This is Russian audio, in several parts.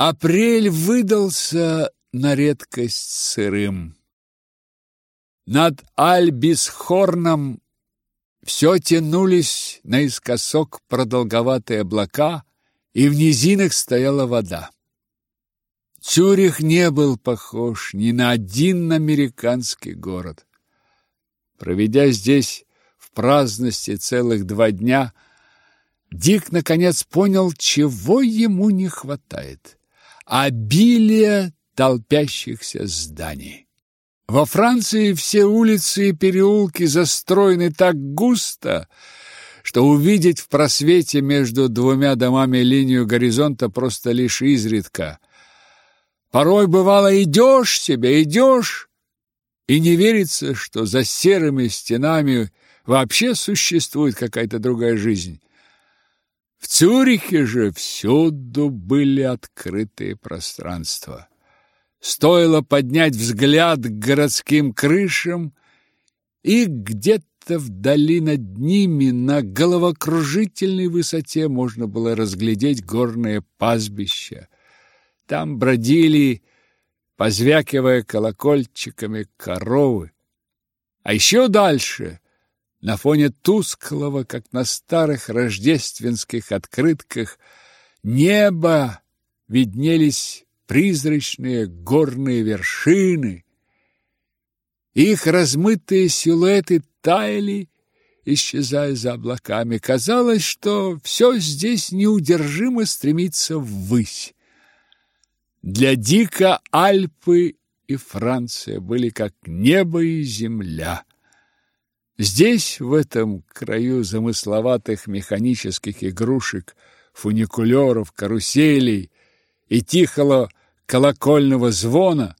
Апрель выдался на редкость сырым. Над Альбисхорном все тянулись наискосок продолговатые облака, и в низинах стояла вода. Цюрих не был похож ни на один американский город. Проведя здесь в праздности целых два дня, Дик наконец понял, чего ему не хватает обилие толпящихся зданий. Во Франции все улицы и переулки застроены так густо, что увидеть в просвете между двумя домами линию горизонта просто лишь изредка. Порой бывало идешь себе, идешь, и не верится, что за серыми стенами вообще существует какая-то другая жизнь. В Цюрихе же всюду были открытые пространства. Стоило поднять взгляд к городским крышам, и где-то вдали над ними на головокружительной высоте можно было разглядеть горное пастбище. Там бродили, позвякивая колокольчиками, коровы. А еще дальше на фоне тусклого, как на старых рождественских открытках, неба виднелись призрачные горные вершины. Их размытые силуэты таяли, исчезая за облаками. Казалось, что все здесь неудержимо стремится ввысь. Для Дика Альпы и Франция были как небо и земля. Здесь, в этом краю замысловатых механических игрушек, фуникулеров, каруселей и тихого колокольного звона,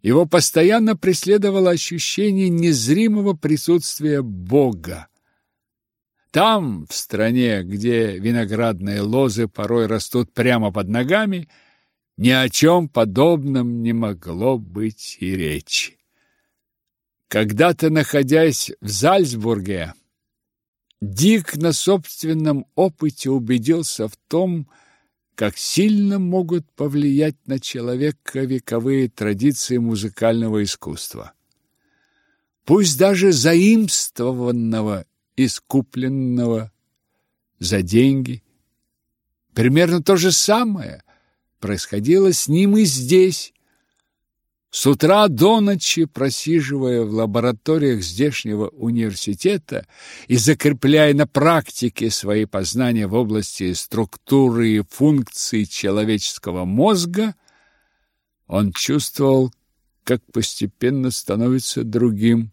его постоянно преследовало ощущение незримого присутствия Бога. Там, в стране, где виноградные лозы порой растут прямо под ногами, ни о чем подобном не могло быть и речи. Когда-то, находясь в Зальцбурге, Дик на собственном опыте убедился в том, как сильно могут повлиять на человека вековые традиции музыкального искусства. Пусть даже заимствованного, искупленного за деньги. Примерно то же самое происходило с ним и здесь, с утра до ночи, просиживая в лабораториях здешнего университета и закрепляя на практике свои познания в области структуры и функций человеческого мозга, он чувствовал, как постепенно становится другим.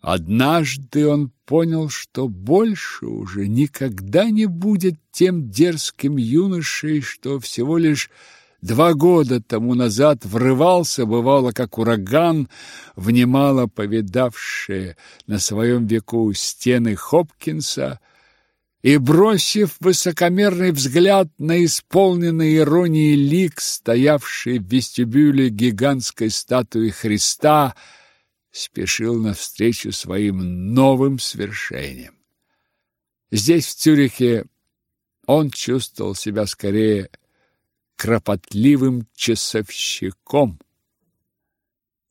Однажды он понял, что больше уже никогда не будет тем дерзким юношей, что всего лишь два года тому назад врывался, бывало, как ураган, в немало повидавшие на своем веку стены Хопкинса, и, бросив высокомерный взгляд на исполненный иронии лик, стоявший в вестибюле гигантской статуи Христа, спешил навстречу своим новым свершениям. Здесь, в Цюрихе, он чувствовал себя скорее кропотливым часовщиком.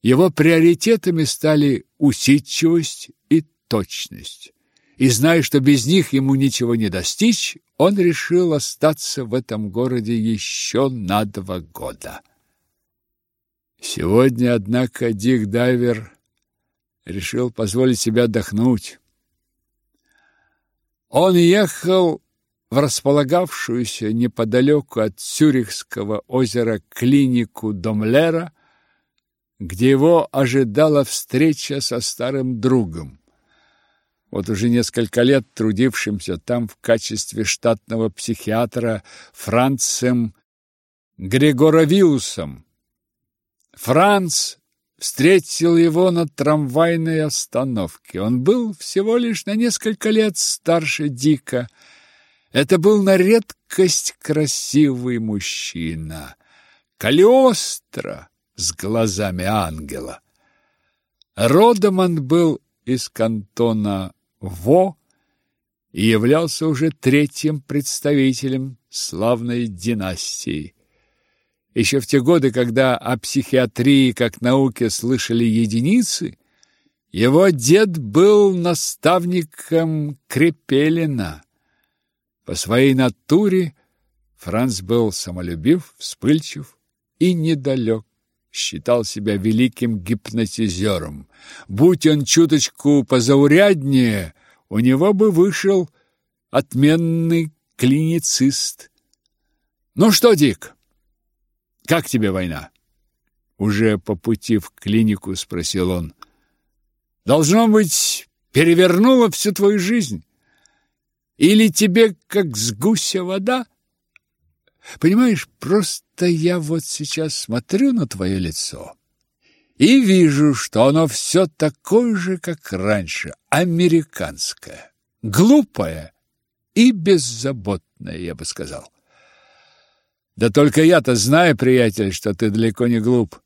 Его приоритетами стали усидчивость и точность. И зная, что без них ему ничего не достичь, он решил остаться в этом городе еще на два года. Сегодня, однако, Дик Дайвер решил позволить себе отдохнуть. Он ехал в располагавшуюся неподалеку от Цюрихского озера клинику Домлера, где его ожидала встреча со старым другом. Вот уже несколько лет трудившимся там в качестве штатного психиатра Францем Григоровиусом. Франц встретил его на трамвайной остановке. Он был всего лишь на несколько лет старше Дика, это был на редкость красивый мужчина, Калиостро с глазами ангела. Родом он был из кантона Во и являлся уже третьим представителем славной династии. Еще в те годы, когда о психиатрии как науке слышали единицы, его дед был наставником Крепелина. По своей натуре Франц был самолюбив, вспыльчив и недалек считал себя великим гипнотизером. Будь он чуточку позауряднее, у него бы вышел отменный клиницист. Ну что, Дик, как тебе война? Уже по пути в клинику спросил он. Должно быть, перевернула всю твою жизнь? Или тебе как с гуся вода? Понимаешь, просто я вот сейчас смотрю на твое лицо и вижу, что оно все такое же, как раньше, американское, глупое и беззаботное, я бы сказал. Да только я-то знаю, приятель, что ты далеко не глуп.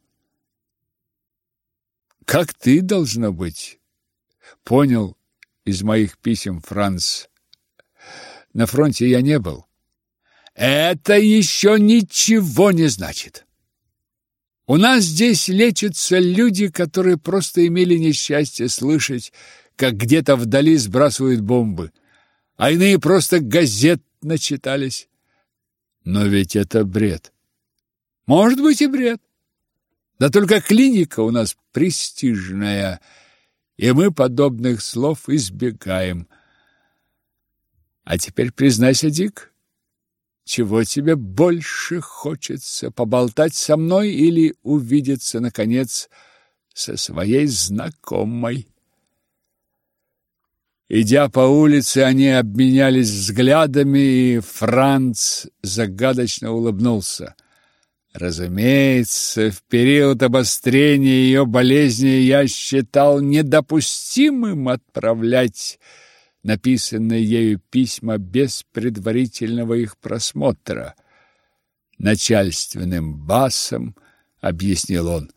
Как ты должно быть? Понял из моих писем Франц. На фронте я не был. Это еще ничего не значит. У нас здесь лечатся люди, которые просто имели несчастье слышать, как где-то вдали сбрасывают бомбы, а иные просто газет начитались. Но ведь это бред. Может быть и бред. Да только клиника у нас престижная, и мы подобных слов избегаем. А теперь признайся, Дик, чего тебе больше хочется, поболтать со мной или увидеться, наконец, со своей знакомой? Идя по улице, они обменялись взглядами, и Франц загадочно улыбнулся. Разумеется, в период обострения ее болезни я считал недопустимым отправлять написанные ею письма без предварительного их просмотра. Начальственным басом объяснил он.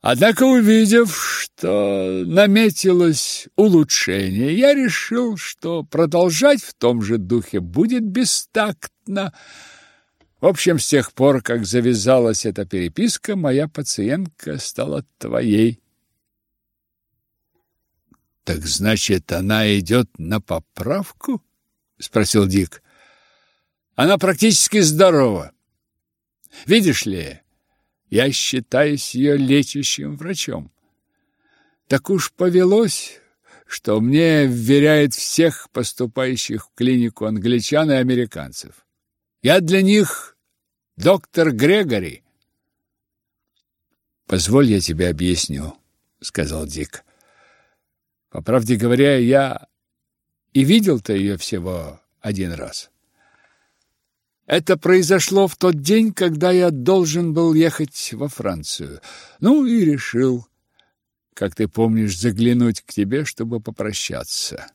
Однако, увидев, что наметилось улучшение, я решил, что продолжать в том же духе будет бестактно. В общем, с тех пор, как завязалась эта переписка, моя пациентка стала твоей. Так значит, она идет на поправку? спросил Дик. Она практически здорова. Видишь ли, я считаюсь ее лечащим врачом. Так уж повелось, что мне вверяет всех поступающих в клинику англичан и американцев. Я для них доктор Грегори. Позволь я тебе объясню, сказал Дик. По правде говоря, я и видел-то ее всего один раз. Это произошло в тот день, когда я должен был ехать во Францию. Ну и решил, как ты помнишь, заглянуть к тебе, чтобы попрощаться.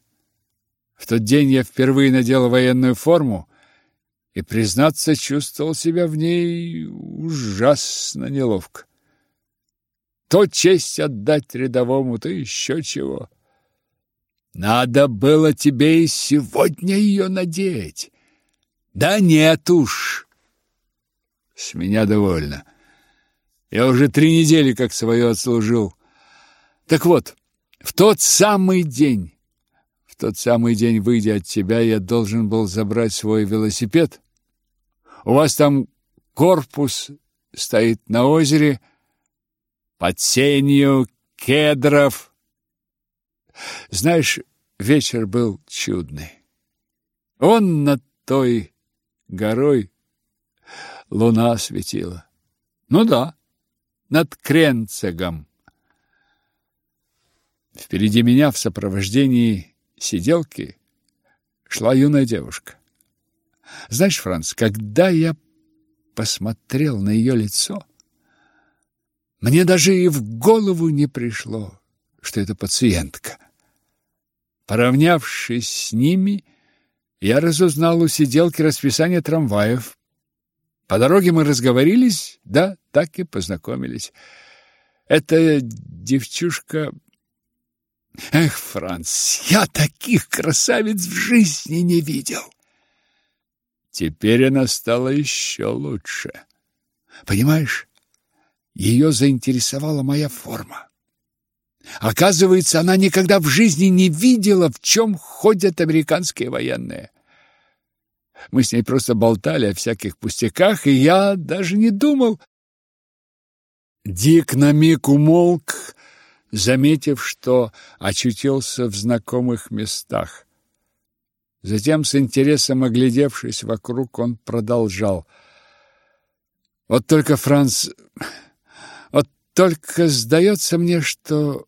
В тот день я впервые надел военную форму и, признаться, чувствовал себя в ней ужасно неловко. То честь отдать рядовому, то еще чего. Надо было тебе и сегодня ее надеть. Да нет уж. С меня довольно. Я уже три недели как свое отслужил. Так вот, в тот самый день, в тот самый день, выйдя от тебя, я должен был забрать свой велосипед. У вас там корпус стоит на озере под сенью кедров, знаешь, вечер был чудный. Он над той горой луна светила. Ну да, над Кренцегом. Впереди меня в сопровождении сиделки шла юная девушка. Знаешь, Франц, когда я посмотрел на ее лицо, мне даже и в голову не пришло, что это пациентка. Поравнявшись с ними, я разузнал у сиделки расписание трамваев. По дороге мы разговорились, да, так и познакомились. Эта девчушка... Эх, Франц, я таких красавиц в жизни не видел. Теперь она стала еще лучше. Понимаешь, ее заинтересовала моя форма. Оказывается, она никогда в жизни не видела, в чем ходят американские военные. Мы с ней просто болтали о всяких пустяках, и я даже не думал. Дик на миг умолк, заметив, что очутился в знакомых местах. Затем, с интересом оглядевшись вокруг, он продолжал. «Вот только, Франц, вот только сдается мне, что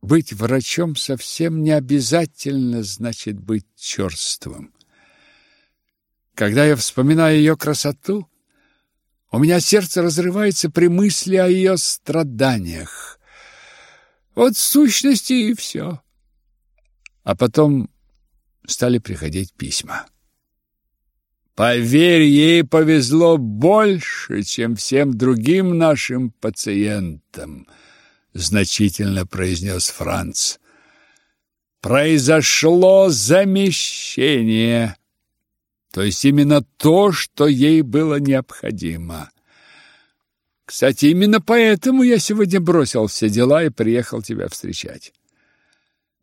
быть врачом совсем не обязательно значит быть черствым. Когда я вспоминаю ее красоту, у меня сердце разрывается при мысли о ее страданиях. Вот в сущности и все. А потом стали приходить письма. Поверь, ей повезло больше, чем всем другим нашим пациентам, значительно произнес Франц. Произошло замещение то есть именно то, что ей было необходимо. Кстати, именно поэтому я сегодня бросил все дела и приехал тебя встречать.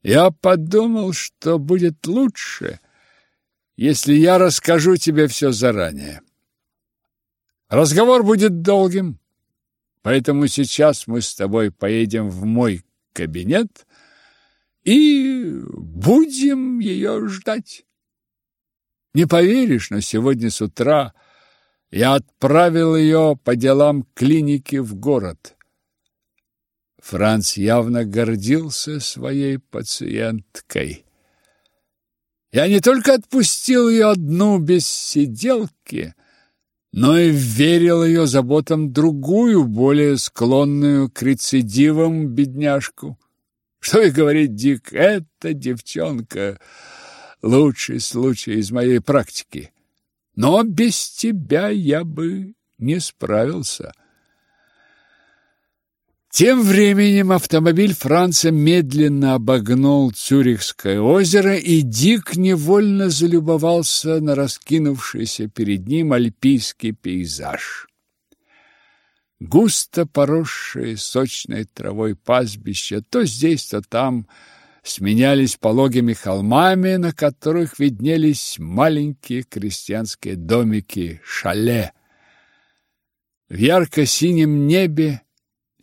Я подумал, что будет лучше, если я расскажу тебе все заранее. Разговор будет долгим, поэтому сейчас мы с тобой поедем в мой кабинет и будем ее ждать. Не поверишь, но сегодня с утра я отправил ее по делам клиники в город. Франц явно гордился своей пациенткой. Я не только отпустил ее одну без сиделки, но и верил ее заботам другую, более склонную к рецидивам бедняжку. Что и говорить, Дик, эта девчонка лучший случай из моей практики. Но без тебя я бы не справился. Тем временем автомобиль Франца медленно обогнул Цюрихское озеро, и Дик невольно залюбовался на раскинувшийся перед ним альпийский пейзаж. Густо поросшие сочной травой пастбища то здесь, то там – сменялись пологими холмами, на которых виднелись маленькие крестьянские домики, шале. В ярко-синем небе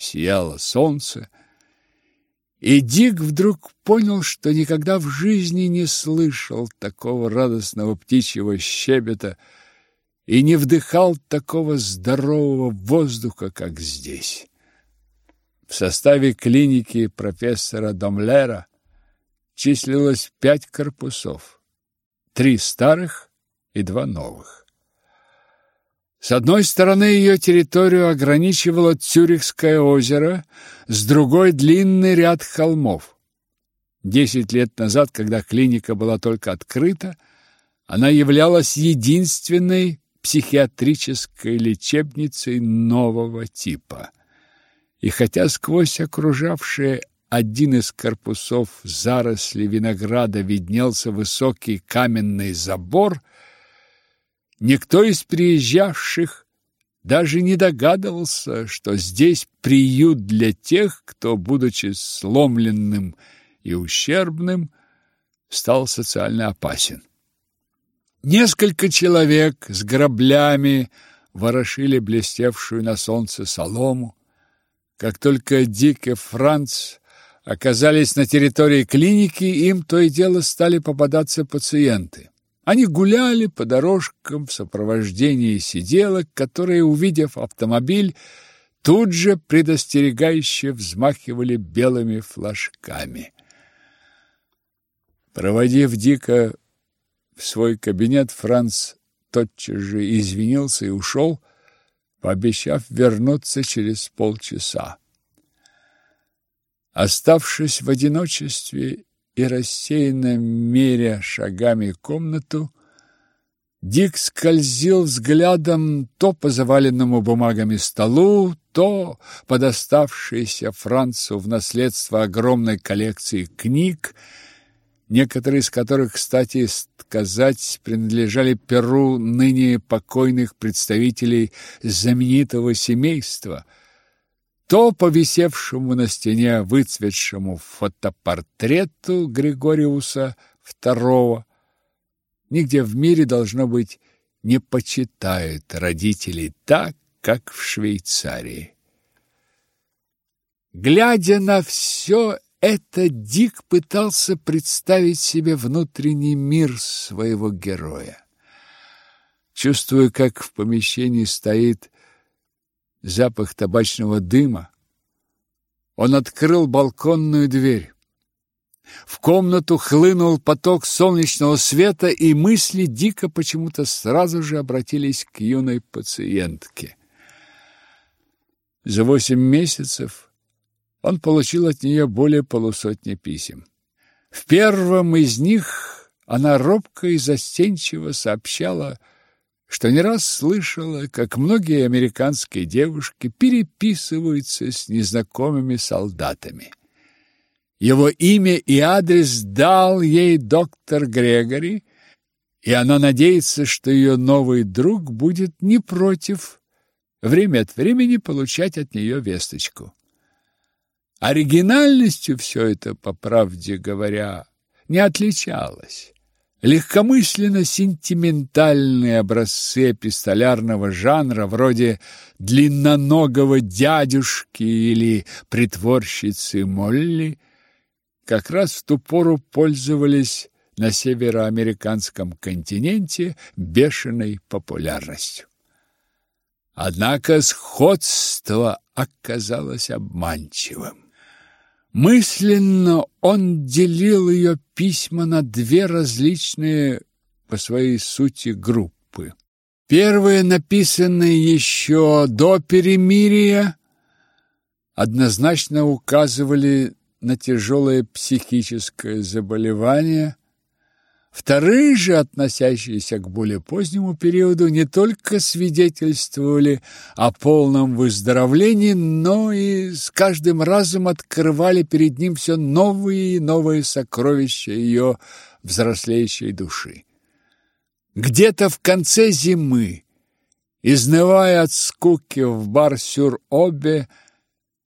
сияло солнце, и Дик вдруг понял, что никогда в жизни не слышал такого радостного птичьего щебета и не вдыхал такого здорового воздуха, как здесь. В составе клиники профессора Домлера числилось пять корпусов, три старых и два новых. С одной стороны ее территорию ограничивало Цюрихское озеро, с другой – длинный ряд холмов. Десять лет назад, когда клиника была только открыта, она являлась единственной психиатрической лечебницей нового типа. И хотя сквозь окружавшие один из корпусов заросли винограда виднелся высокий каменный забор, никто из приезжавших даже не догадывался, что здесь приют для тех, кто, будучи сломленным и ущербным, стал социально опасен. Несколько человек с граблями ворошили блестевшую на солнце солому. Как только Дик и Франц оказались на территории клиники, им то и дело стали попадаться пациенты. Они гуляли по дорожкам в сопровождении сиделок, которые, увидев автомобиль, тут же предостерегающе взмахивали белыми флажками. Проводив Дика в свой кабинет, Франц тотчас же извинился и ушел, пообещав вернуться через полчаса. Оставшись в одиночестве и рассеянно меря шагами комнату, Дик скользил взглядом то по заваленному бумагами столу, то по доставшейся Францу в наследство огромной коллекции книг, некоторые из которых, кстати сказать, принадлежали перу ныне покойных представителей знаменитого семейства, то по висевшему на стене выцветшему фотопортрету Григориуса II, нигде в мире должно быть не почитают родителей так, как в Швейцарии. Глядя на все это, Дик пытался представить себе внутренний мир своего героя. Чувствуя, как в помещении стоит запах табачного дыма, он открыл балконную дверь. В комнату хлынул поток солнечного света, и мысли Дика почему-то сразу же обратились к юной пациентке. За восемь месяцев он получил от нее более полусотни писем. В первом из них она робко и застенчиво сообщала, что не раз слышала, как многие американские девушки переписываются с незнакомыми солдатами. Его имя и адрес дал ей доктор Грегори, и она надеется, что ее новый друг будет не против время от времени получать от нее весточку. Оригинальностью все это, по правде говоря, не отличалось. Легкомысленно-сентиментальные образцы эпистолярного жанра, вроде «длинноногого дядюшки» или «притворщицы Молли», как раз в ту пору пользовались на североамериканском континенте бешеной популярностью. Однако сходство оказалось обманчивым. Мысленно он делил ее письма на две различные по своей сути группы. Первые, написанные еще до перемирия, однозначно указывали на тяжелое психическое заболевание. Вторые же, относящиеся к более позднему периоду, не только свидетельствовали о полном выздоровлении, но и с каждым разом открывали перед ним все новые и новые сокровища ее взрослеющей души. Где-то в конце зимы, изнывая от скуки в бар-сюр-обе,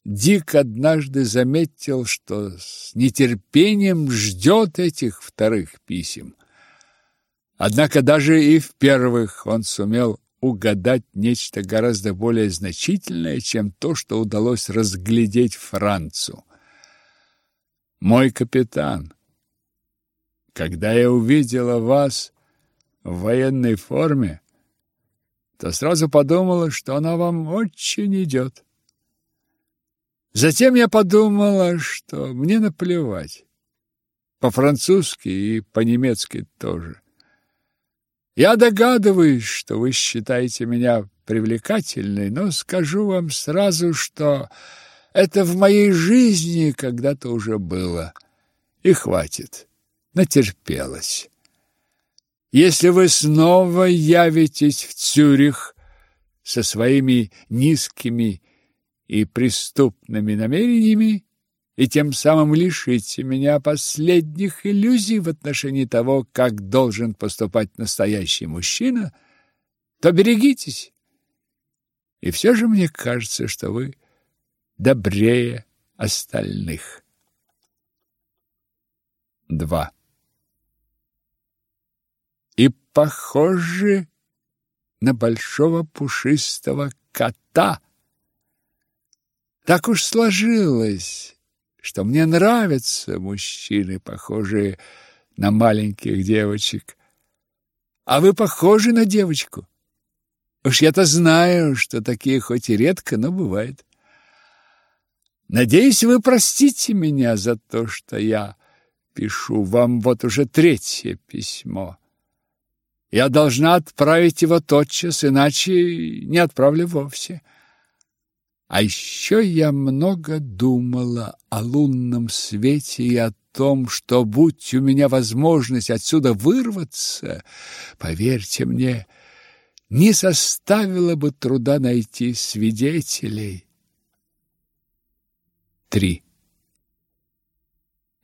Дик однажды заметил, что с нетерпением ждет этих вторых писем. Однако даже и в первых он сумел угадать нечто гораздо более значительное, чем то, что удалось разглядеть Францу. «Мой капитан, когда я увидела вас в военной форме, то сразу подумала, что она вам очень идет. Затем я подумала, что мне наплевать. По-французски и по-немецки тоже. Я догадываюсь, что вы считаете меня привлекательной, но скажу вам сразу, что это в моей жизни когда-то уже было. И хватит. Натерпелась. Если вы снова явитесь в Цюрих со своими низкими и преступными намерениями, и тем самым лишите меня последних иллюзий в отношении того, как должен поступать настоящий мужчина, то берегитесь. И все же мне кажется, что вы добрее остальных. 2. И похоже на большого пушистого кота, так уж сложилось, что мне нравятся мужчины, похожие на маленьких девочек. А вы похожи на девочку. Уж я-то знаю, что такие хоть и редко, но бывает. Надеюсь, вы простите меня за то, что я пишу вам вот уже третье письмо. Я должна отправить его тотчас, иначе не отправлю вовсе. А еще я много думала о лунном свете и о том, что, будь у меня возможность отсюда вырваться, поверьте мне, не составило бы труда найти свидетелей. 3.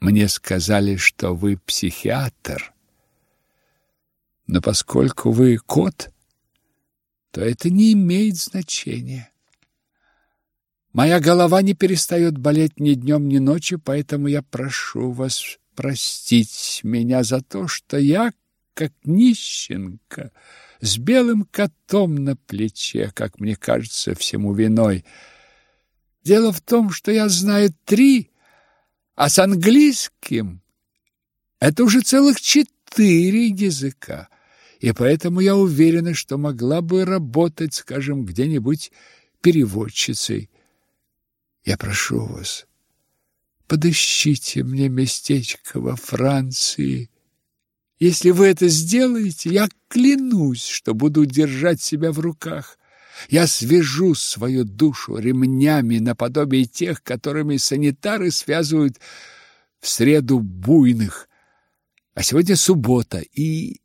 Мне сказали, что вы психиатр. Но поскольку вы кот, то это не имеет значения. Моя голова не перестает болеть ни днем, ни ночью, поэтому я прошу вас простить меня за то, что я, как нищенка, с белым котом на плече, как мне кажется, всему виной. Дело в том, что я знаю три, а с английским это уже целых четыре языка, и поэтому я уверена, что могла бы работать, скажем, где-нибудь переводчицей. Я прошу вас, подыщите мне местечко во Франции. Если вы это сделаете, я клянусь, что буду держать себя в руках. Я свяжу свою душу ремнями наподобие тех, которыми санитары связывают в среду буйных. А сегодня суббота и...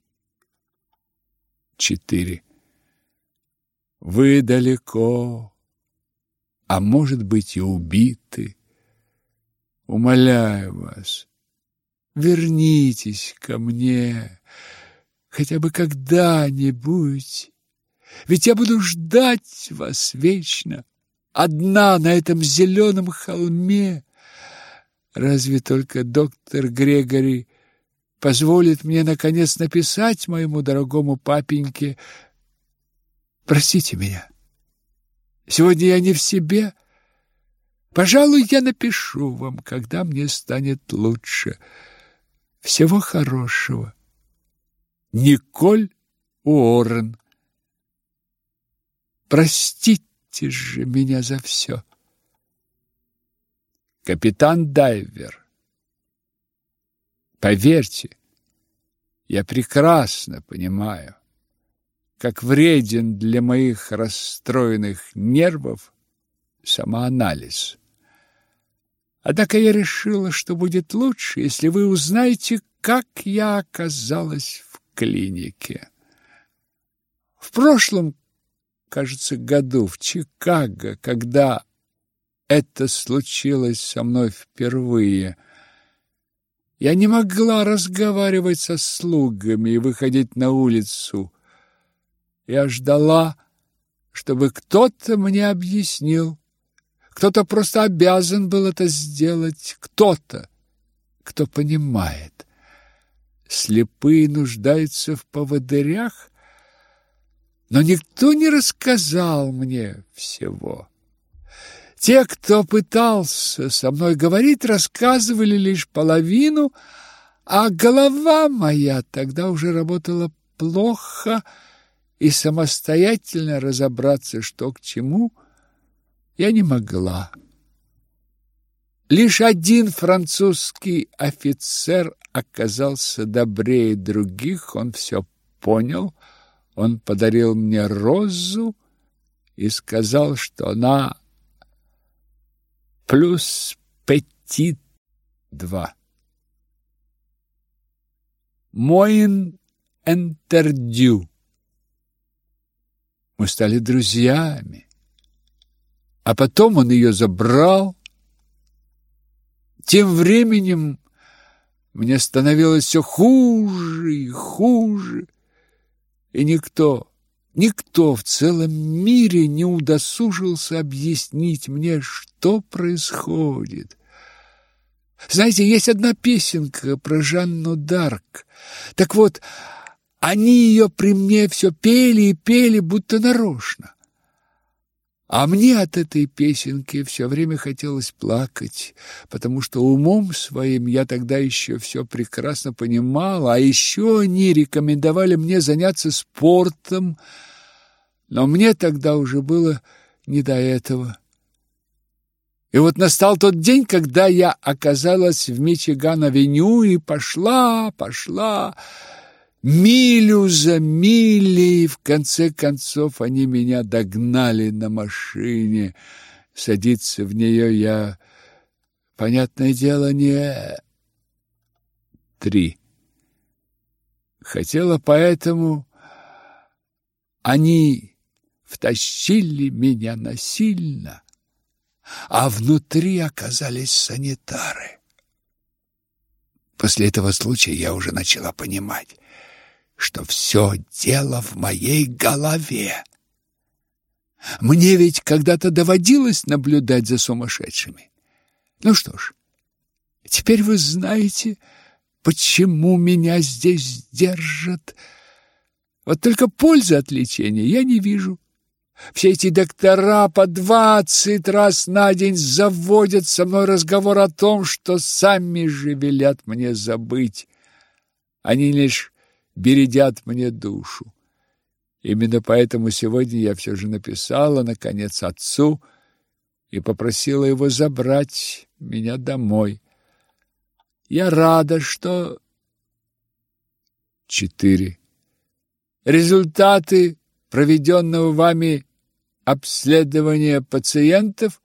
Четыре. Вы далеко, а может быть и убиты. Умоляю вас, вернитесь ко мне хотя бы когда-нибудь, ведь я буду ждать вас вечно, одна на этом зеленом холме. Разве только доктор Грегори позволит мне, наконец, написать моему дорогому папеньке «Простите меня». Сегодня я не в себе. Пожалуй, я напишу вам, когда мне станет лучше. Всего хорошего. Николь Уоррен. Простите же меня за все. Капитан Дайвер. Поверьте, я прекрасно понимаю, как вреден для моих расстроенных нервов самоанализ. Однако я решила, что будет лучше, если вы узнаете, как я оказалась в клинике. В прошлом, кажется, году в Чикаго, когда это случилось со мной впервые, я не могла разговаривать со слугами и выходить на улицу. Я ждала, чтобы кто-то мне объяснил. Кто-то просто обязан был это сделать. Кто-то, кто понимает. Слепые нуждаются в поводырях, но никто не рассказал мне всего. Те, кто пытался со мной говорить, рассказывали лишь половину, а голова моя тогда уже работала плохо, и самостоятельно разобраться, что к чему, я не могла. Лишь один французский офицер оказался добрее других, он все понял, он подарил мне розу и сказал, что она плюс петит два. Моин интердю мы стали друзьями. А потом он ее забрал. Тем временем мне становилось все хуже и хуже. И никто, никто в целом мире не удосужился объяснить мне, что происходит. Знаете, есть одна песенка про Жанну Дарк. Так вот, они ее при мне все пели и пели, будто нарочно. А мне от этой песенки все время хотелось плакать, потому что умом своим я тогда еще все прекрасно понимала, а еще они рекомендовали мне заняться спортом, но мне тогда уже было не до этого. И вот настал тот день, когда я оказалась в Мичиган-авеню и пошла, пошла милю за милей, в конце концов они меня догнали на машине. Садиться в нее я, понятное дело, не... Три. Хотела поэтому... Они втащили меня насильно, а внутри оказались санитары. После этого случая я уже начала понимать, что все дело в моей голове. Мне ведь когда-то доводилось наблюдать за сумасшедшими. Ну что ж, теперь вы знаете, почему меня здесь держат. Вот только пользы от лечения я не вижу. Все эти доктора по двадцать раз на день заводят со мной разговор о том, что сами же велят мне забыть. Они лишь бередят мне душу. Именно поэтому сегодня я все же написала, наконец, отцу и попросила его забрать меня домой. Я рада, что... Четыре. Результаты проведенного вами обследования пациентов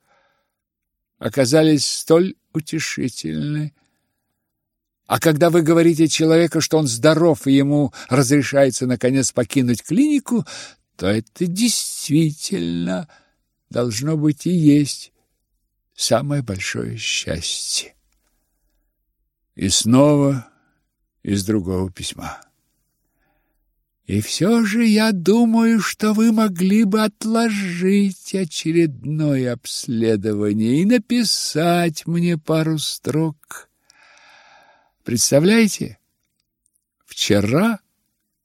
оказались столь утешительны. А когда вы говорите человеку, что он здоров и ему разрешается наконец покинуть клинику, то это действительно должно быть и есть самое большое счастье. И снова из другого письма. И все же я думаю, что вы могли бы отложить очередное обследование и написать мне пару строк. Представляете? Вчера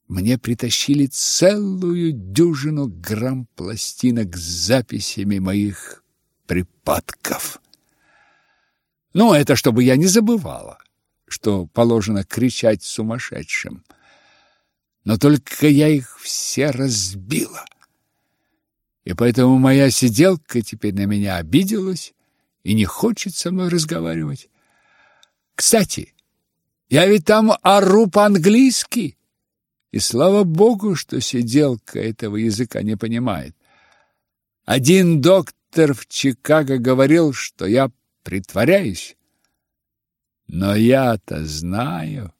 мне притащили целую дюжину грамм пластинок с записями моих припадков. Ну, это чтобы я не забывала, что положено кричать сумасшедшим но только я их все разбила. И поэтому моя сиделка теперь на меня обиделась и не хочет со мной разговаривать. Кстати, я ведь там ору по-английски. И слава богу, что сиделка этого языка не понимает. Один доктор в Чикаго говорил, что я притворяюсь. Но я-то знаю,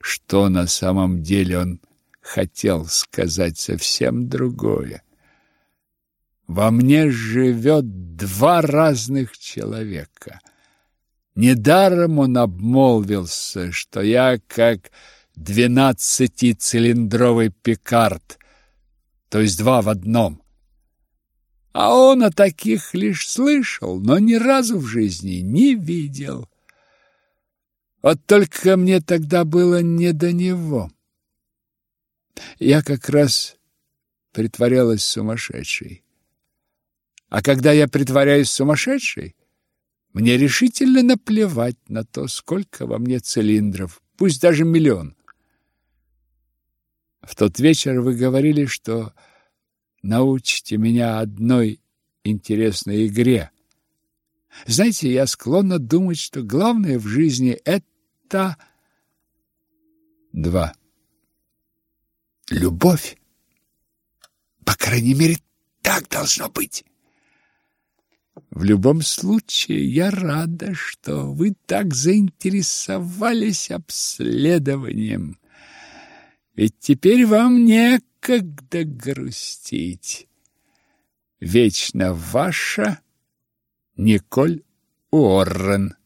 что на самом деле он хотел сказать совсем другое. Во мне живет два разных человека. Недаром он обмолвился, что я как двенадцатицилиндровый пикард, то есть два в одном. А он о таких лишь слышал, но ни разу в жизни не видел. Вот только мне тогда было не до него. Я как раз притворялась сумасшедшей. А когда я притворяюсь сумасшедшей, мне решительно наплевать на то, сколько во мне цилиндров, пусть даже миллион. В тот вечер вы говорили, что научите меня одной интересной игре. Знаете, я склонна думать, что главное в жизни это два. Любовь. По крайней мере, так должно быть. В любом случае, я рада, что вы так заинтересовались обследованием. Ведь теперь вам некогда грустить. Вечно ваша Николь Уоррен.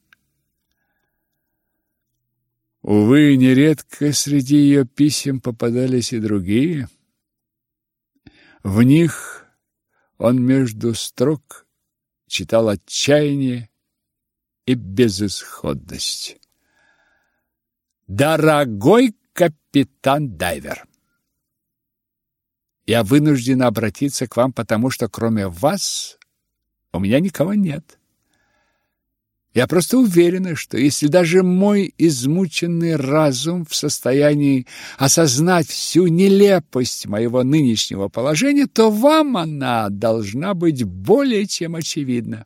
Увы, нередко среди ее писем попадались и другие. В них он между строк читал отчаяние и безысходность. Дорогой капитан Дайвер, я вынужден обратиться к вам, потому что кроме вас у меня никого нет. Я просто уверена, что если даже мой измученный разум в состоянии осознать всю нелепость моего нынешнего положения, то вам она должна быть более чем очевидна.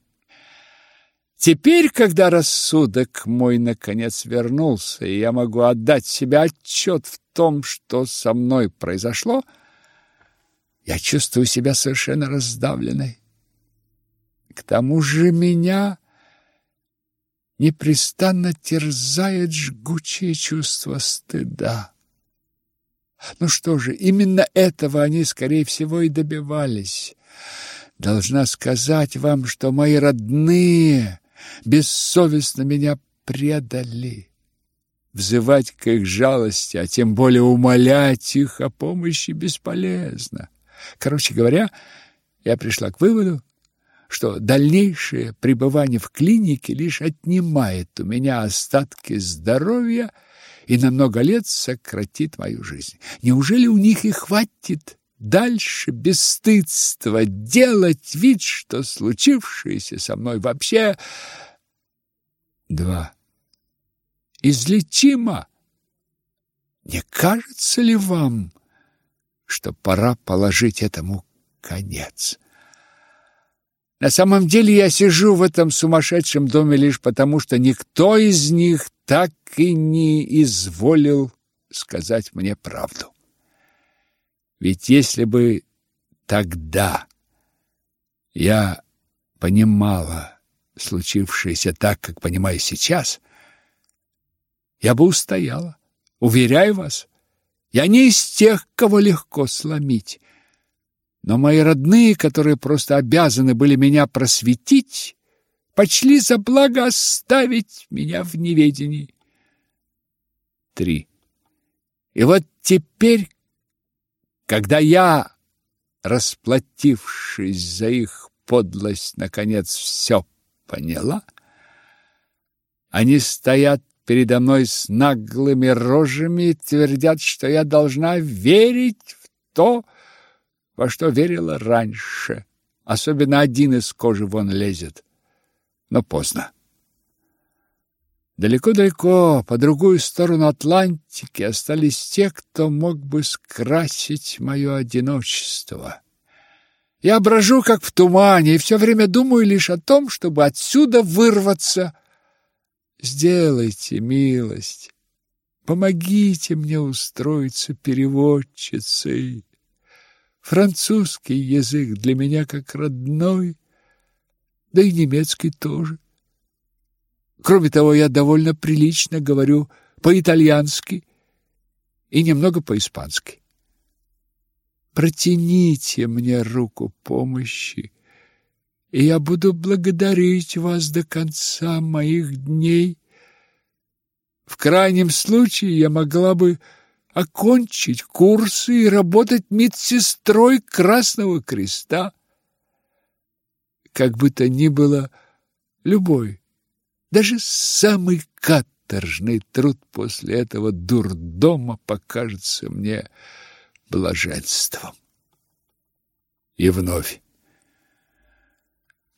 Теперь, когда рассудок мой наконец вернулся, и я могу отдать себе отчет в том, что со мной произошло, я чувствую себя совершенно раздавленной. К тому же меня непрестанно терзает жгучее чувство стыда. Ну что же, именно этого они, скорее всего, и добивались. Должна сказать вам, что мои родные бессовестно меня предали. взывать к их жалости, а тем более умолять их о помощи бесполезно. Короче говоря, я пришла к выводу, что дальнейшее пребывание в клинике лишь отнимает у меня остатки здоровья и на много лет сократит мою жизнь. Неужели у них и хватит дальше бесстыдства делать вид, что случившееся со мной вообще два излечимо? Не кажется ли вам, что пора положить этому конец? На самом деле я сижу в этом сумасшедшем доме лишь потому, что никто из них так и не изволил сказать мне правду. Ведь если бы тогда я понимала случившееся так, как понимаю сейчас, я бы устояла. Уверяю вас, я не из тех, кого легко сломить. Но мои родные, которые просто обязаны были меня просветить, почли за благо оставить меня в неведении. Три. И вот теперь, когда я, расплатившись за их подлость, наконец все поняла, они стоят передо мной с наглыми рожами и твердят, что я должна верить в то, во что верила раньше. Особенно один из кожи вон лезет. Но поздно. Далеко-далеко, по другую сторону Атлантики, остались те, кто мог бы скрасить мое одиночество. Я брожу, как в тумане, и все время думаю лишь о том, чтобы отсюда вырваться. Сделайте милость, помогите мне устроиться переводчицей. Французский язык для меня как родной, да и немецкий тоже. Кроме того, я довольно прилично говорю по-итальянски и немного по-испански. Протяните мне руку помощи, и я буду благодарить вас до конца моих дней. В крайнем случае я могла бы окончить курсы и работать медсестрой Красного Креста. Как бы то ни было, любой даже самый каторжный труд после этого дурдома покажется мне блаженством. И вновь.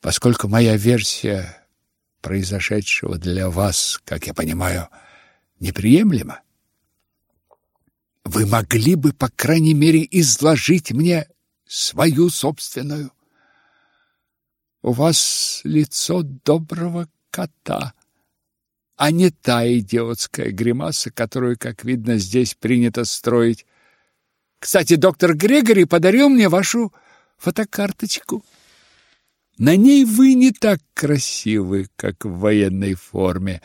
Поскольку моя версия произошедшего для вас, как я понимаю, неприемлема, вы могли бы, по крайней мере, изложить мне свою собственную. У вас лицо доброго кота, а не та идиотская гримаса, которую, как видно, здесь принято строить. Кстати, доктор Грегори подарил мне вашу фотокарточку. На ней вы не так красивы, как в военной форме,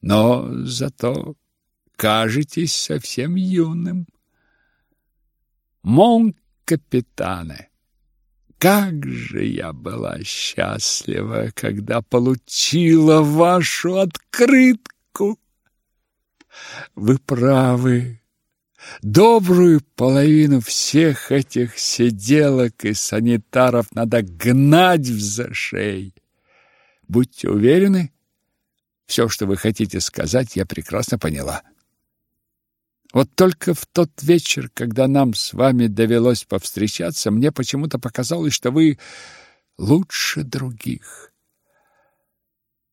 но зато кажетесь совсем юным. Мон капитане. Как же я была счастлива, когда получила вашу открытку. Вы правы. Добрую половину всех этих сиделок и санитаров надо гнать в зашей. Будьте уверены, все, что вы хотите сказать, я прекрасно поняла. Вот только в тот вечер, когда нам с вами довелось повстречаться, мне почему-то показалось, что вы лучше других.